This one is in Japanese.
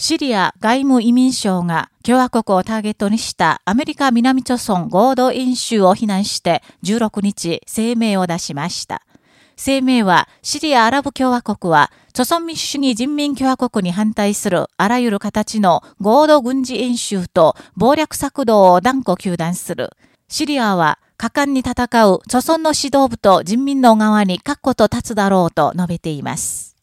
シリア外務移民省が共和国をターゲットにしたアメリカ南朝村合同演習を非難して16日声明を出しました。声明はシリアアラブ共和国は、朝村民主主義人民共和国に反対するあらゆる形の合同軍事演習と暴略策動を断固求断する。シリアは果敢に戦う朝村の指導部と人民の側に確固と立つだろうと述べています。